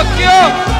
Tokyo.